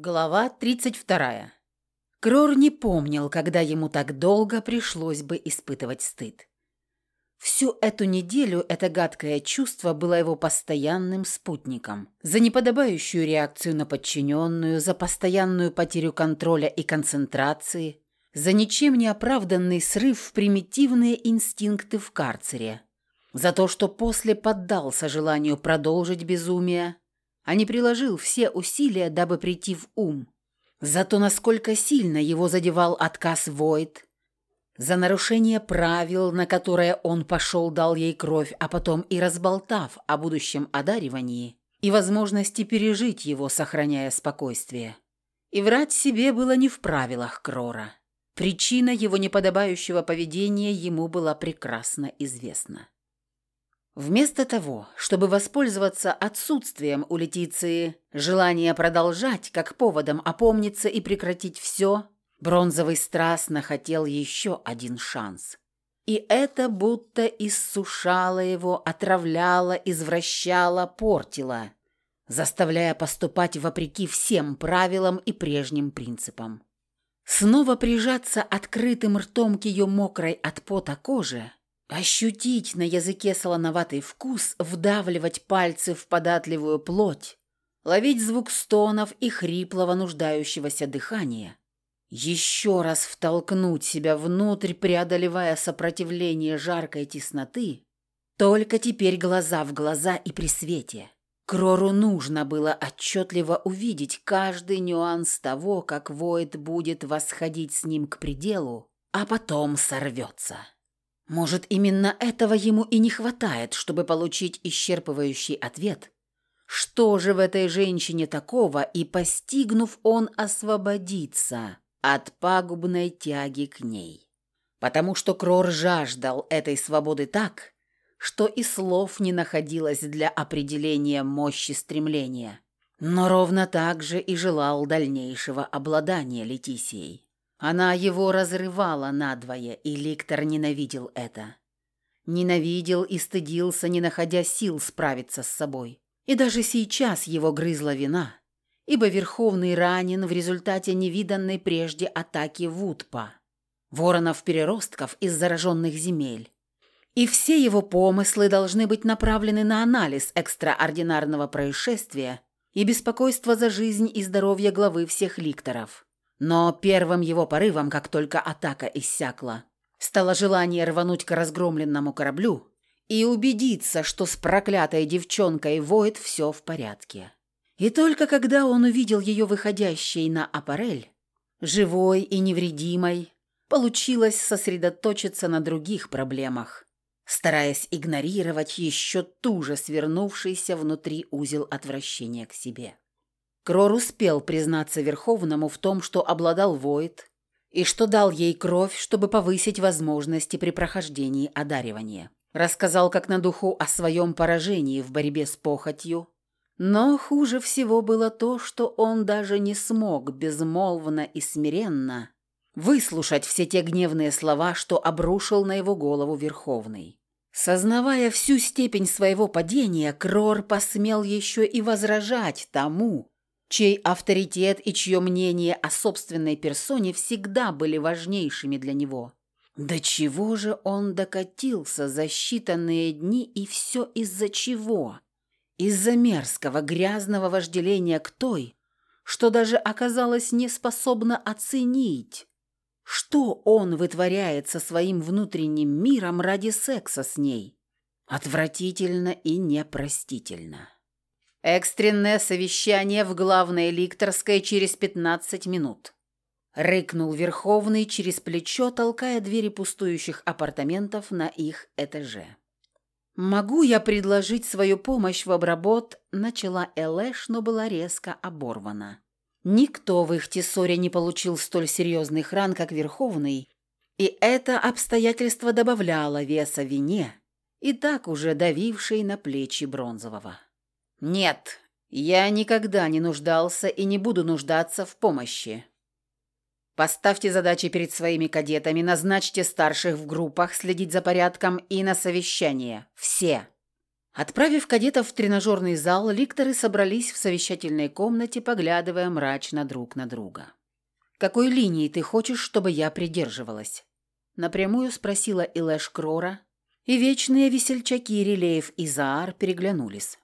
Глава 32. Крор не помнил, когда ему так долго пришлось бы испытывать стыд. Всю эту неделю это гадкое чувство было его постоянным спутником. За неподобающую реакцию на подчиненную, за постоянную потерю контроля и концентрации, за ничем не оправданный срыв в примитивные инстинкты в карцере, за то, что после поддался желанию продолжить безумие, а не приложил все усилия, дабы прийти в ум. За то, насколько сильно его задевал отказ Войд, за нарушение правил, на которое он пошел, дал ей кровь, а потом и разболтав о будущем одаривании и возможности пережить его, сохраняя спокойствие. И врать себе было не в правилах Крора. Причина его неподобающего поведения ему была прекрасно известна. Вместо того, чтобы воспользоваться отсутствием у Летиции желания продолжать, как поводом опомниться и прекратить все, Бронзовый страстно хотел еще один шанс. И это будто иссушало его, отравляло, извращало, портило, заставляя поступать вопреки всем правилам и прежним принципам. Снова прижаться открытым ртом к ее мокрой от пота коже – Ощутить на языке солоноватый вкус, вдавливать пальцы в податливую плоть, ловить звук стонов и хриплого нуждающегося дыхания. Еще раз втолкнуть себя внутрь, преодолевая сопротивление жаркой тесноты. Только теперь глаза в глаза и при свете. Крору нужно было отчетливо увидеть каждый нюанс того, как Воид будет восходить с ним к пределу, а потом сорвется. Может, именно этого ему и не хватает, чтобы получить исчерпывающий ответ? Что же в этой женщине такого, и, постигнув, он освободится от пагубной тяги к ней? Потому что Крор жаждал этой свободы так, что и слов не находилось для определения мощи стремления, но ровно так же и желал дальнейшего обладания Летисией. Она его разрывала надвое, и Ликтор ненавидел это. Ненавидел и стыдился, не находя сил справиться с собой. И даже сейчас его грызла вина, ибо Верховный ранен в результате невиданной прежде атаки Вудпа, воронов-переростков из зараженных земель. И все его помыслы должны быть направлены на анализ экстраординарного происшествия и беспокойство за жизнь и здоровье главы всех ликторов. Но первым его порывом, как только атака иссякла, стало желание рвануть к разгромленному кораблю и убедиться, что с проклятой девчонкой Войд все в порядке. И только когда он увидел ее выходящей на аппарель, живой и невредимой, получилось сосредоточиться на других проблемах, стараясь игнорировать еще туже свернувшийся внутри узел отвращения к себе. Крор успел признаться Верховному в том, что обладал Воид, и что дал ей кровь, чтобы повысить возможности при прохождении одаривания. Рассказал как на духу о своем поражении в борьбе с похотью. Но хуже всего было то, что он даже не смог безмолвно и смиренно выслушать все те гневные слова, что обрушил на его голову Верховный. Сознавая всю степень своего падения, Крор посмел еще и возражать тому, чей авторитет и чье мнение о собственной персоне всегда были важнейшими для него. До чего же он докатился за считанные дни и все из-за чего? Из-за мерзкого, грязного вожделения к той, что даже оказалось неспособна оценить, что он вытворяет со своим внутренним миром ради секса с ней. Отвратительно и непростительно. Экстренное совещание в главной ликторской через 15 минут. Рыкнул Верховный через плечо, толкая двери пустующих апартаментов на их этаже. «Могу я предложить свою помощь в обработ?» – начала Элэш, но была резко оборвана. Никто в их тессоре не получил столь серьезных ран, как Верховный, и это обстоятельство добавляло веса вине, и так уже давившей на плечи Бронзового. «Нет, я никогда не нуждался и не буду нуждаться в помощи. Поставьте задачи перед своими кадетами, назначьте старших в группах следить за порядком и на совещание. Все. Отправив кадетов в тренажерный зал, ликторы собрались в совещательной комнате, поглядывая мрачно друг на друга. «Какой линии ты хочешь, чтобы я придерживалась?» Напрямую спросила Илэш Крора, и вечные весельчаки Релеев и Заар переглянулись.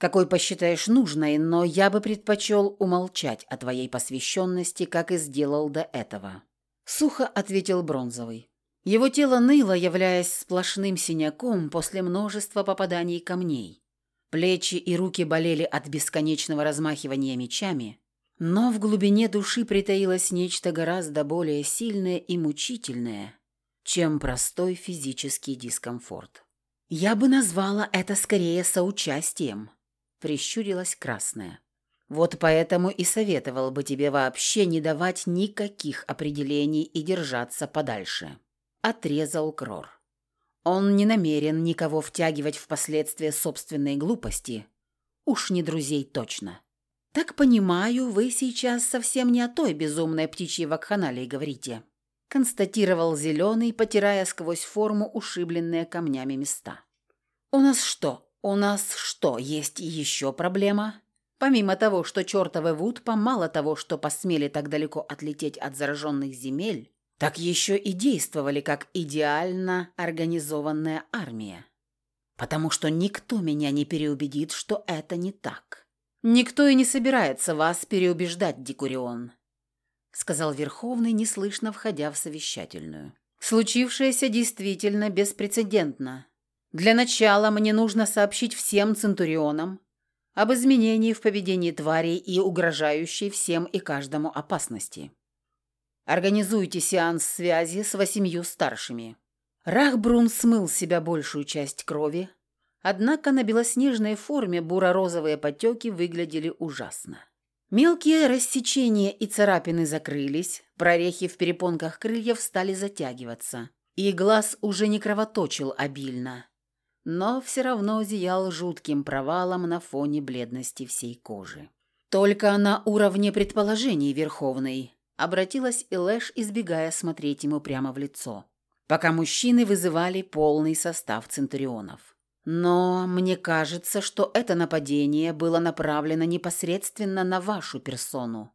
«Какой посчитаешь нужной, но я бы предпочел умолчать о твоей посвященности, как и сделал до этого». Сухо ответил Бронзовый. Его тело ныло, являясь сплошным синяком после множества попаданий камней. Плечи и руки болели от бесконечного размахивания мечами, но в глубине души притаилось нечто гораздо более сильное и мучительное, чем простой физический дискомфорт. «Я бы назвала это скорее соучастием», — прищурилась Красная. «Вот поэтому и советовал бы тебе вообще не давать никаких определений и держаться подальше» отрезал Крор. Он не намерен никого втягивать в последствия собственной глупости. Уж не друзей точно. Так понимаю, вы сейчас совсем не о той безумной птичьей вакханалии говорите, констатировал Зеленый, потирая сквозь форму ушибленные камнями места. У нас что? У нас что, есть еще проблема? Помимо того, что чертовы Вудпа мало того, что посмели так далеко отлететь от зараженных земель, так еще и действовали как идеально организованная армия. Потому что никто меня не переубедит, что это не так. Никто и не собирается вас переубеждать, Декурион, сказал Верховный, неслышно входя в совещательную. Случившееся действительно беспрецедентно. Для начала мне нужно сообщить всем центурионам об изменении в поведении тварей и угрожающей всем и каждому опасности. Организуйте сеанс связи с восемью старшими». Рахбрун смыл с себя большую часть крови, однако на белоснежной форме буро-розовые потеки выглядели ужасно. Мелкие рассечения и царапины закрылись, прорехи в перепонках крыльев стали затягиваться, и глаз уже не кровоточил обильно, но все равно зиял жутким провалом на фоне бледности всей кожи. Только на уровне предположений Верховной обратилась Илэш, избегая смотреть ему прямо в лицо, пока мужчины вызывали полный состав центурионов. Но мне кажется, что это нападение было направлено непосредственно на вашу персону.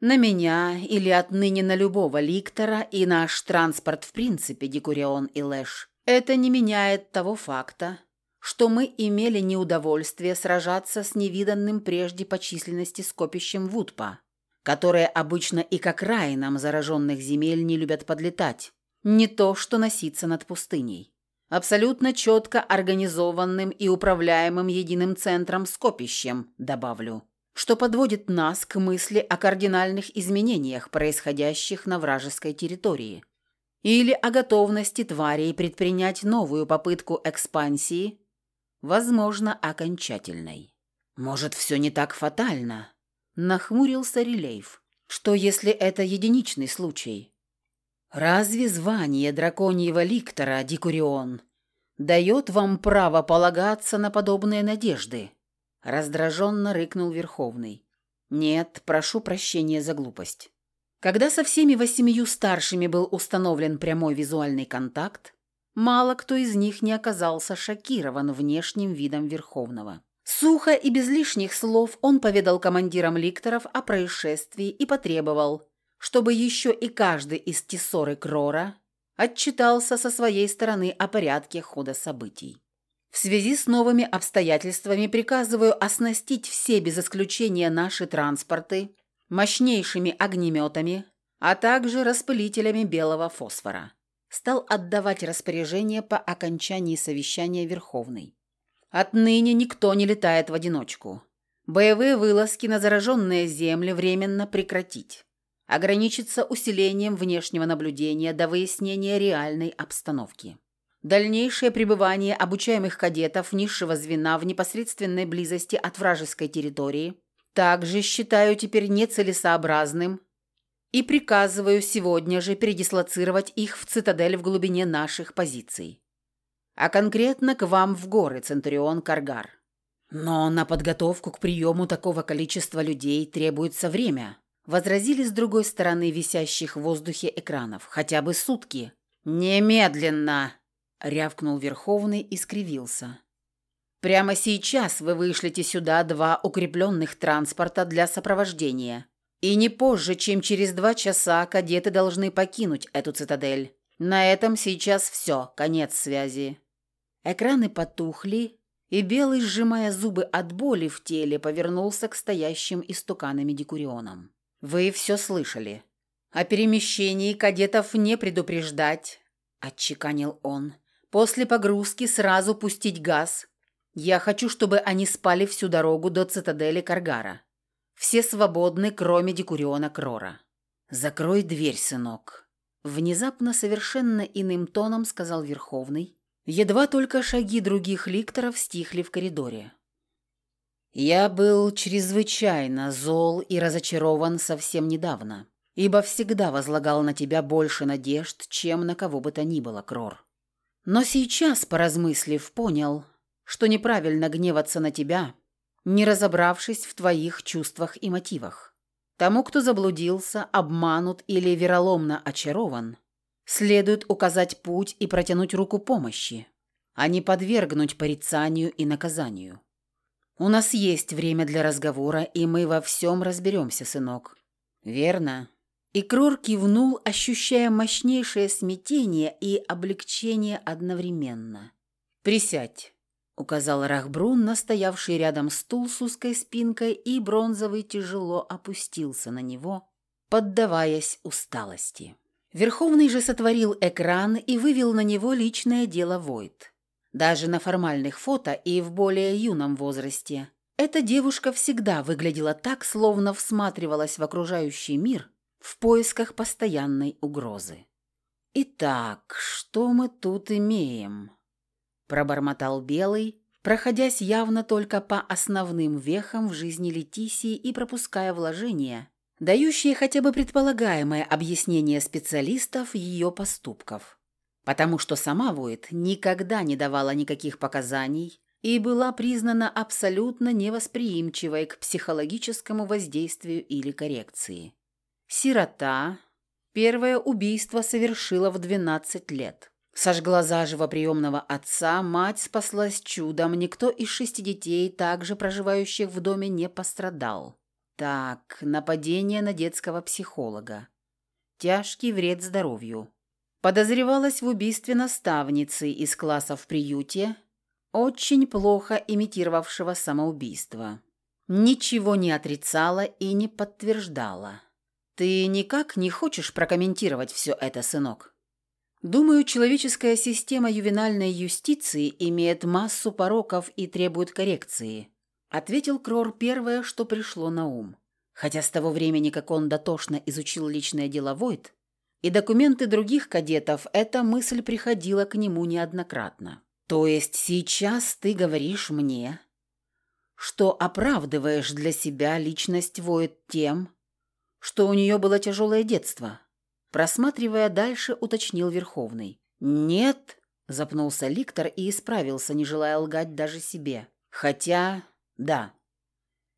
На меня или отныне на любого ликтора и наш транспорт в принципе, Декурион и Лэш. Это не меняет того факта, что мы имели неудовольствие сражаться с невиданным прежде по численности скопищем Вудпа которые обычно и как раинам зараженных земель не любят подлетать. Не то, что носиться над пустыней. Абсолютно четко организованным и управляемым единым центром скопищем, добавлю, что подводит нас к мысли о кардинальных изменениях, происходящих на вражеской территории, или о готовности тварей предпринять новую попытку экспансии, возможно, окончательной. Может, все не так фатально, Нахмурился Релейв. Что, если это единичный случай? Разве звание драконьего ликтора, Дикурион, дает вам право полагаться на подобные надежды? Раздраженно рыкнул Верховный. Нет, прошу прощения за глупость. Когда со всеми восемью старшими был установлен прямой визуальный контакт, мало кто из них не оказался шокирован внешним видом Верховного. Сухо и без лишних слов он поведал командирам ликторов о происшествии и потребовал, чтобы еще и каждый из тессоры Крора отчитался со своей стороны о порядке хода событий. В связи с новыми обстоятельствами приказываю оснастить все без исключения наши транспорты мощнейшими огнеметами, а также распылителями белого фосфора. Стал отдавать распоряжение по окончании совещания Верховный. Отныне никто не летает в одиночку. Боевые вылазки на зараженные земли временно прекратить. Ограничиться усилением внешнего наблюдения до выяснения реальной обстановки. Дальнейшее пребывание обучаемых кадетов низшего звена в непосредственной близости от вражеской территории также считаю теперь нецелесообразным и приказываю сегодня же передислоцировать их в цитадель в глубине наших позиций а конкретно к вам в горы, Центурион Каргар. Но на подготовку к приему такого количества людей требуется время, возразили с другой стороны висящих в воздухе экранов, хотя бы сутки. «Немедленно!» — рявкнул Верховный и скривился. Прямо сейчас вы вышлете сюда два укрепленных транспорта для сопровождения. И не позже, чем через два часа кадеты должны покинуть эту цитадель. На этом сейчас все, конец связи». Экраны потухли, и Белый, сжимая зубы от боли в теле, повернулся к стоящим истуканами декурионам. «Вы все слышали. О перемещении кадетов не предупреждать», – отчеканил он. «После погрузки сразу пустить газ. Я хочу, чтобы они спали всю дорогу до цитадели Каргара. Все свободны, кроме декуриона Крора. Закрой дверь, сынок». Внезапно совершенно иным тоном сказал Верховный. Едва только шаги других ликторов стихли в коридоре. «Я был чрезвычайно зол и разочарован совсем недавно, ибо всегда возлагал на тебя больше надежд, чем на кого бы то ни было, Крор. Но сейчас, поразмыслив, понял, что неправильно гневаться на тебя, не разобравшись в твоих чувствах и мотивах. Тому, кто заблудился, обманут или вероломно очарован, следует указать путь и протянуть руку помощи, а не подвергнуть порицанию и наказанию. У нас есть время для разговора, и мы во всем разберемся, сынок. Верно. И Крор кивнул, ощущая мощнейшее смятение и облегчение одновременно. «Присядь указал Рахбрун на стоявший рядом стул с узкой спинкой, и бронзовый тяжело опустился на него, поддаваясь усталости. Верховный же сотворил экран и вывел на него личное дело Войт. Даже на формальных фото и в более юном возрасте. Эта девушка всегда выглядела так, словно всматривалась в окружающий мир в поисках постоянной угрозы. «Итак, что мы тут имеем?» Пробормотал Белый, проходясь явно только по основным вехам в жизни Летисии и пропуская вложения, дающие хотя бы предполагаемое объяснение специалистов ее поступков. Потому что сама Войт никогда не давала никаких показаний и была признана абсолютно невосприимчивой к психологическому воздействию или коррекции. Сирота. Первое убийство совершила в 12 лет. Сожгла заживо приемного отца, мать спаслась чудом, никто из шести детей, также проживающих в доме, не пострадал. Так, нападение на детского психолога. Тяжкий вред здоровью. Подозревалась в убийстве наставницы из класса в приюте, очень плохо имитировавшего самоубийство. Ничего не отрицала и не подтверждала. «Ты никак не хочешь прокомментировать все это, сынок?» Думаю, человеческая система ювенальной юстиции имеет массу пороков и требует коррекции, ответил Крор первое, что пришло на ум. Хотя с того времени, как он дотошно изучил личное дело Войт и документы других кадетов, эта мысль приходила к нему неоднократно. То есть сейчас ты говоришь мне, что оправдываешь для себя личность Войт тем, что у нее было тяжелое детство? Просматривая дальше, уточнил Верховный. «Нет», – запнулся Ликтор и исправился, не желая лгать даже себе. «Хотя, да.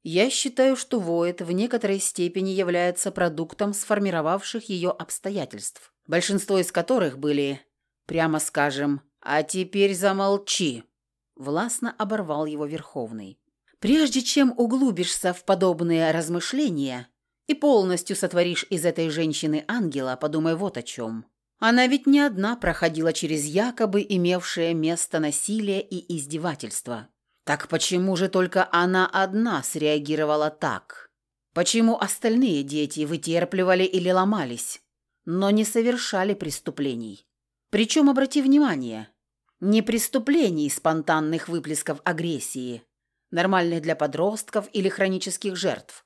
Я считаю, что Воет в некоторой степени является продуктом сформировавших ее обстоятельств, большинство из которых были, прямо скажем, «А теперь замолчи», – властно оборвал его Верховный. «Прежде чем углубишься в подобные размышления», и полностью сотворишь из этой женщины ангела, подумай вот о чем. Она ведь не одна проходила через якобы имевшее место насилие и издевательство. Так почему же только она одна среагировала так? Почему остальные дети вытерпливали или ломались, но не совершали преступлений? Причем, обрати внимание, не преступлений спонтанных выплесков агрессии, нормальных для подростков или хронических жертв,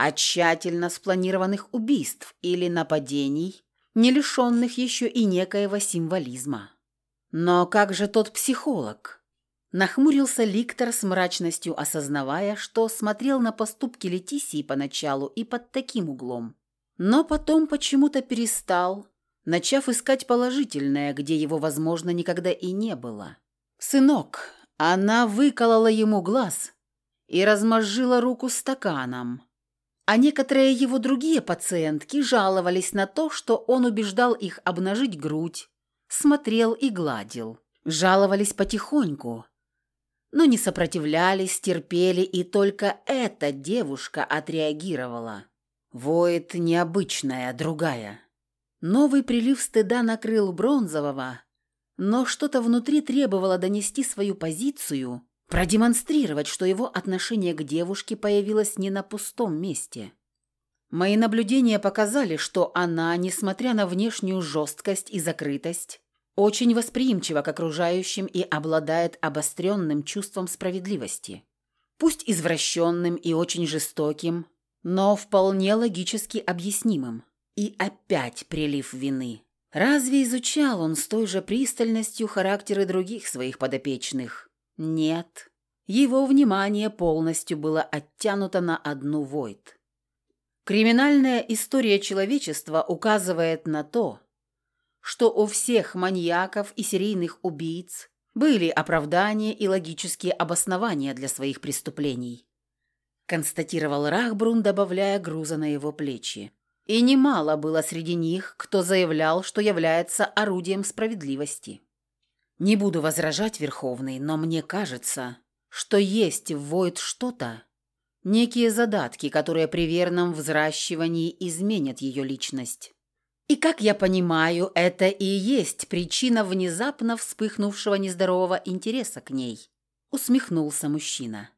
а тщательно спланированных убийств или нападений, не лишенных еще и некоего символизма. Но как же тот психолог? Нахмурился Ликтор с мрачностью, осознавая, что смотрел на поступки Летисии поначалу и под таким углом. Но потом почему-то перестал, начав искать положительное, где его, возможно, никогда и не было. «Сынок, она выколола ему глаз и размозжила руку стаканом», а некоторые его другие пациентки жаловались на то, что он убеждал их обнажить грудь, смотрел и гладил. Жаловались потихоньку. но не сопротивлялись, терпели, и только эта девушка отреагировала. Воет необычная, другая. Новый прилив стыда накрыл Бронзового, но что-то внутри требовало донести свою позицию, продемонстрировать, что его отношение к девушке появилось не на пустом месте. Мои наблюдения показали, что она, несмотря на внешнюю жесткость и закрытость, очень восприимчива к окружающим и обладает обостренным чувством справедливости. Пусть извращенным и очень жестоким, но вполне логически объяснимым. И опять прилив вины. Разве изучал он с той же пристальностью характеры других своих подопечных? Нет. Его внимание полностью было оттянуто на одну Войт. Криминальная история человечества указывает на то, что у всех маньяков и серийных убийц были оправдания и логические обоснования для своих преступлений, констатировал Рахбрун, добавляя груза на его плечи. И немало было среди них, кто заявлял, что является орудием справедливости. Не буду возражать, Верховный, но мне кажется, что есть в Войд что-то, некие задатки, которые при верном взращивании изменят ее личность. И, как я понимаю, это и есть причина внезапно вспыхнувшего нездорового интереса к ней. Усмехнулся мужчина.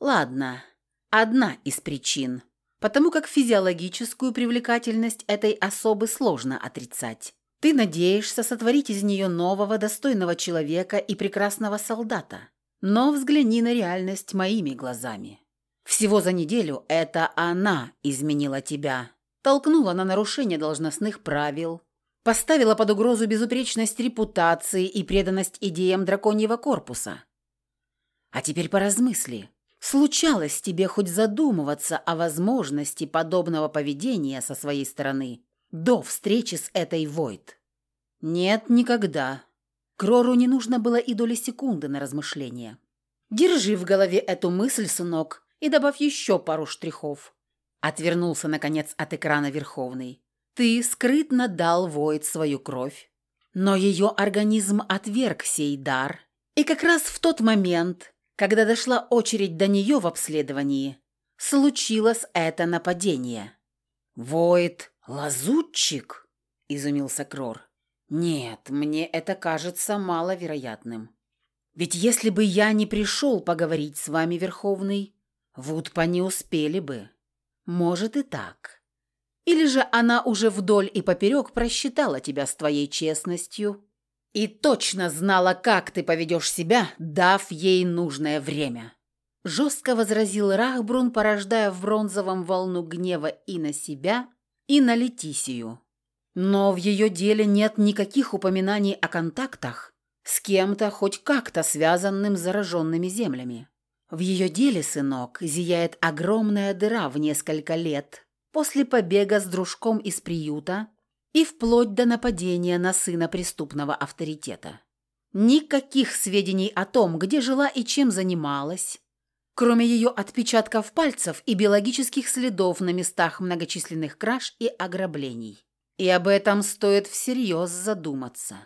Ладно, одна из причин потому как физиологическую привлекательность этой особы сложно отрицать. Ты надеешься сотворить из нее нового, достойного человека и прекрасного солдата. Но взгляни на реальность моими глазами. Всего за неделю это она изменила тебя. Толкнула на нарушение должностных правил, поставила под угрозу безупречность репутации и преданность идеям драконьего корпуса. А теперь поразмысли. Случалось тебе хоть задумываться о возможности подобного поведения со своей стороны до встречи с этой Войт? Нет, никогда. Крору не нужно было и доли секунды на размышление. Держи в голове эту мысль, сынок, и добавь еще пару штрихов. Отвернулся, наконец, от экрана Верховный. Ты скрытно дал Войт свою кровь, но ее организм отверг сей дар. И как раз в тот момент, когда дошла очередь до нее в обследовании, случилось это нападение. «Воет лазутчик?» – изумился Крор. «Нет, мне это кажется маловероятным. Ведь если бы я не пришел поговорить с вами, Верховный, Вудпа не успели бы. Может и так. Или же она уже вдоль и поперек просчитала тебя с твоей честностью и точно знала, как ты поведешь себя, дав ей нужное время. Жестко возразил Рахбрун, порождая в бронзовом волну гнева и на себя, и на Летисию. Но в ее деле нет никаких упоминаний о контактах с кем-то хоть как-то связанным с зараженными землями. В ее деле, сынок, зияет огромная дыра в несколько лет после побега с дружком из приюта и вплоть до нападения на сына преступного авторитета. Никаких сведений о том, где жила и чем занималась, кроме ее отпечатков пальцев и биологических следов на местах многочисленных краж и ограблений. И об этом стоит всерьез задуматься.